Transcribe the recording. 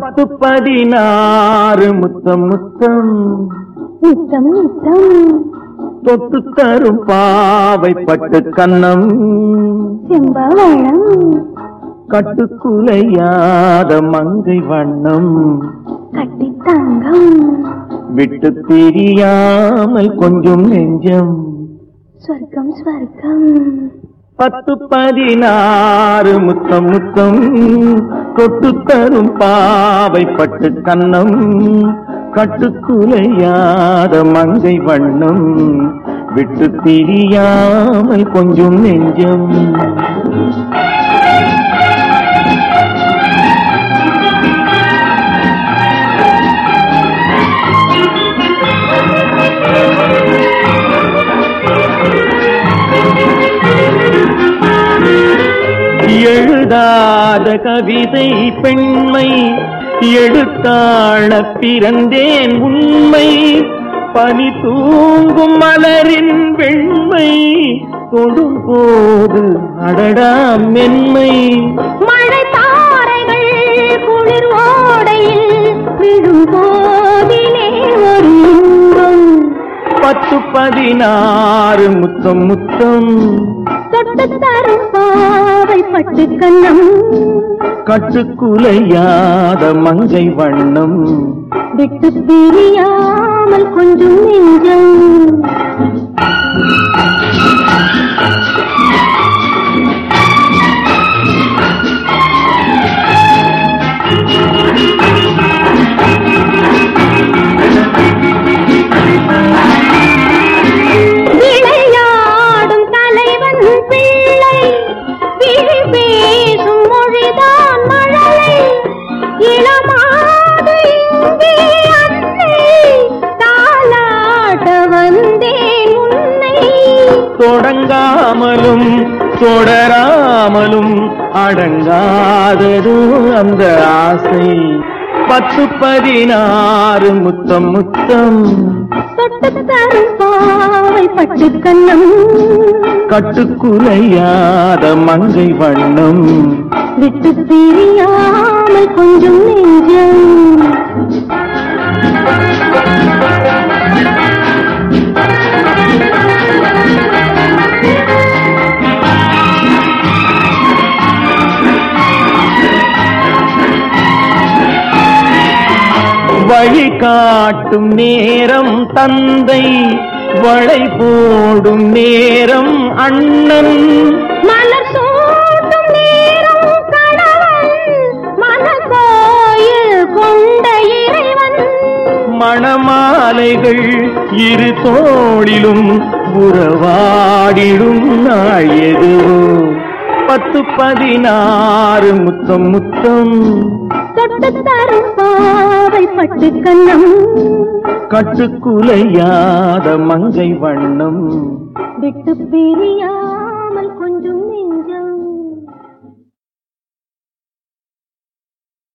பத்து பதினாறு முத்தம் முத்தம். நித்தம் நித்தம் தொட்டு தரும் பாவை பட்டு கண்ணம். கட்டுக்குலையாத மங்கை வண்ணம். கட்டி தங்கம். விட்டு பிரியாமல் கொஞ்சம் நெஞ்சம். சொர்க்கம் ஸ்வர்க்கம் பத்து பதினாறு முத்தம் முத்தம் கொட்டு தரும் பாவை பட்டு கண்ணம் கட்டுக்குலையாத மங்கை வண்ணம் விட்டு திரியாமல் கொஞ்சம் நெஞ்சம். எழுதாத கவிதை பெண்மை எடுத்தாழ பிறந்தேன் உண்மை. பனி தூங்கும் மலரின் வெண்மை தொடும் போது அடடா மென்மை. மழை தாரைகள் குளிர் ஓடையில் விழும் போதிலே ஒரு இன்பம். பத்து பதினாறு முத்தம் முத்தம். தொட்டு தரும் பாவை பட்டு கண்ணம் கட்டுக்குலையாத மங்கை வண்ணம். விட்டு பிரியாமல் கொஞ்சம் நெஞ்சம். தாலாட்ட வந்தேன் உன்னை. தொடங்காமலும் தொடராமலும் அடங்காதது அந்த ஆசை. பத்து பதினாறு முத்தம் முத்தம். தொட்டு தரும் பாவை பட்டு கண்ணம். கட்டுக்குலையாத மங்கை வண்ணம். விட்டு பிரியாமல் கொஞ்சம் நெஞ்சம். வழி காட்டும் நேரம் தந்தை வளை போடும் நேரம் அண்ணன். மலர் சூட்டும் நேரம் கொண்ட இறைவன். மணமாலைகள் இரு தோளிலும் உறவாடிடும் நாள் எதுவோ. பத்து பதினாறு முத்தம் முத்தம். தொட்டு தரும் பாவை பட்டு கண்ணம் கட்டுக்குலையாத மங்கை வண்ணம். விட்டு பிரியாமல் கொஞ்சம் நெஞ்சம்.